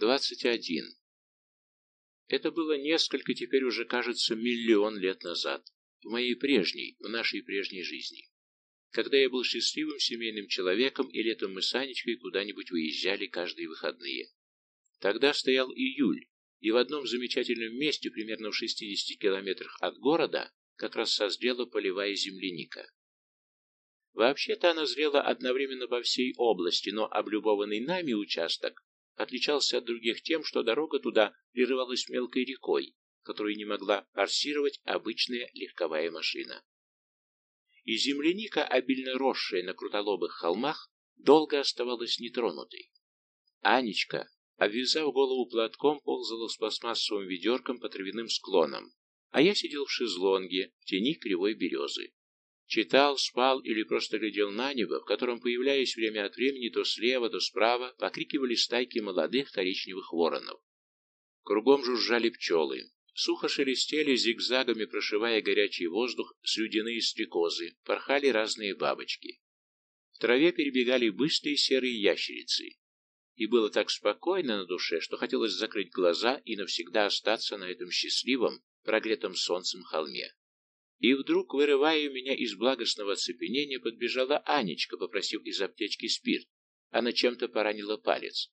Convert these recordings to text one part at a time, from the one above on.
Двадцать один. Это было несколько, теперь уже кажется, миллион лет назад, в моей прежней, в нашей прежней жизни. Когда я был счастливым семейным человеком, и летом мы с Анечкой куда-нибудь выезжали каждые выходные. Тогда стоял июль, и в одном замечательном месте, примерно в 60 километрах от города, как раз созрела полевая земляника. Вообще-то она зрела одновременно по всей области, но облюбованный нами участок отличался от других тем, что дорога туда прерывалась мелкой рекой, которую не могла форсировать обычная легковая машина. И земляника, обильно росшая на крутолобых холмах, долго оставалась нетронутой. Анечка, обвязав голову платком, ползала с пластмассовым ведерком по травяным склонам, а я сидел в шезлонге в тени кривой березы. Читал, спал или просто глядел на небо, в котором, появляясь время от времени то слева, то справа, покрикивали стайки молодых коричневых воронов. Кругом жужжали пчелы. Сухо шелестели, зигзагами прошивая горячий воздух, слюдяные стрекозы, порхали разные бабочки. В траве перебегали быстрые серые ящерицы. И было так спокойно на душе, что хотелось закрыть глаза и навсегда остаться на этом счастливом, прогретом солнцем холме. И вдруг, вырывая меня из благостного оцепенения, подбежала Анечка, попросив из аптечки спирт. Она чем-то поранила палец.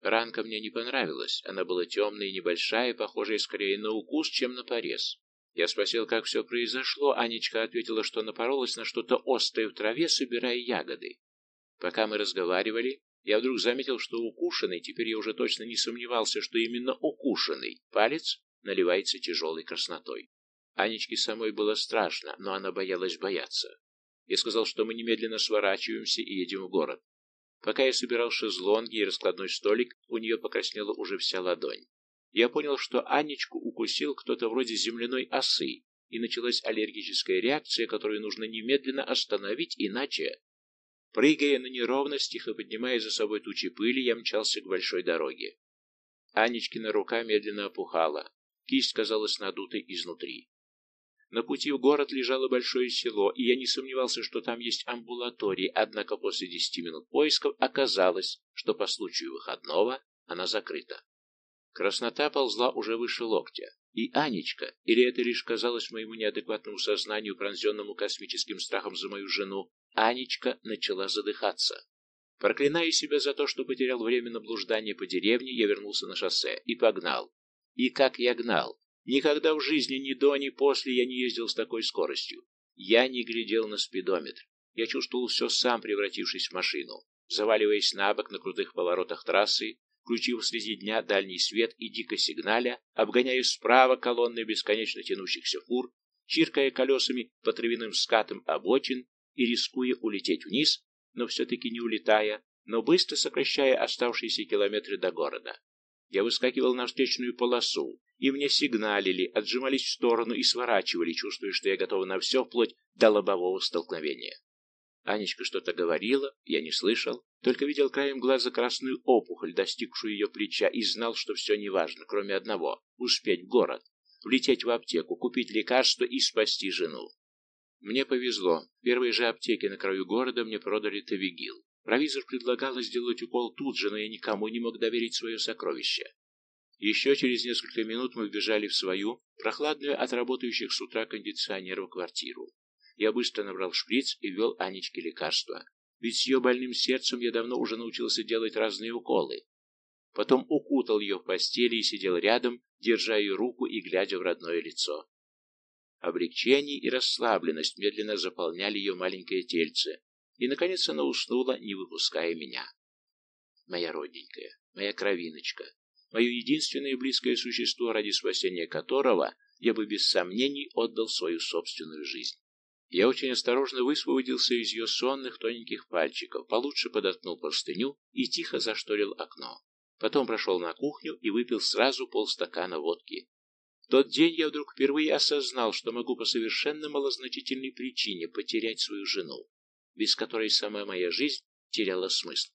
Ранка мне не понравилась, она была темная и небольшая, похожая скорее на укус, чем на порез. Я спросил, как все произошло, Анечка ответила, что напоролась на что-то острое в траве, собирая ягоды. Пока мы разговаривали, я вдруг заметил, что укушенный, теперь я уже точно не сомневался, что именно укушенный, палец наливается тяжелой краснотой. Анечке самой было страшно, но она боялась бояться. Я сказал, что мы немедленно сворачиваемся и едем в город. Пока я собирал шезлонги и раскладной столик, у нее покраснела уже вся ладонь. Я понял, что Анечку укусил кто-то вроде земляной осы, и началась аллергическая реакция, которую нужно немедленно остановить, иначе... Прыгая на неровностях и поднимая за собой тучи пыли, я мчался к большой дороге. Анечкина рука медленно опухала, кисть казалась надутой изнутри. На пути в город лежало большое село, и я не сомневался, что там есть амбулатории, однако после десяти минут поисков оказалось, что по случаю выходного она закрыта. Краснота ползла уже выше локтя, и Анечка, или это лишь казалось моему неадекватному сознанию, пронзенному космическим страхом за мою жену, Анечка начала задыхаться. Проклиная себя за то, что потерял время на блуждание по деревне, я вернулся на шоссе и погнал. И как я гнал! Никогда в жизни ни до, ни после я не ездил с такой скоростью. Я не глядел на спидометр. Я чувствовал все сам, превратившись в машину. Заваливаясь на бок на крутых поворотах трассы, включив среди дня дальний свет и дико сигналя, обгоняя справа колонны бесконечно тянущихся фур, чиркая колесами по травяным скатам обочин и рискуя улететь вниз, но все-таки не улетая, но быстро сокращая оставшиеся километры до города. Я выскакивал на встречную полосу, и мне сигналили, отжимались в сторону и сворачивали, чувствуя, что я готов на все, вплоть до лобового столкновения. Анечка что-то говорила, я не слышал, только видел краем глаза красную опухоль, достигшую ее плеча, и знал, что все неважно, кроме одного — успеть в город, влететь в аптеку, купить лекарство и спасти жену. Мне повезло. В первой же аптеке на краю города мне продали Тавигил. Провизор предлагал сделать укол тут же, но я никому не мог доверить свое сокровище. Еще через несколько минут мы вбежали в свою, прохладную от работающих с утра кондиционеров квартиру. Я быстро набрал шприц и ввел Анечке лекарства. Ведь с ее больным сердцем я давно уже научился делать разные уколы. Потом укутал ее в постели и сидел рядом, держа ее руку и глядя в родное лицо. Облегчение и расслабленность медленно заполняли ее маленькое тельце, и, наконец, она уснула, не выпуская меня. Моя родненькая, моя кровиночка, мое единственное близкое существо, ради спасения которого я бы без сомнений отдал свою собственную жизнь. Я очень осторожно высвободился из ее сонных тоненьких пальчиков, получше подоткнул простыню и тихо зашторил окно. Потом прошел на кухню и выпил сразу полстакана водки. В тот день я вдруг впервые осознал, что могу по совершенно малозначительной причине потерять свою жену без которой сама моя жизнь теряла смысл.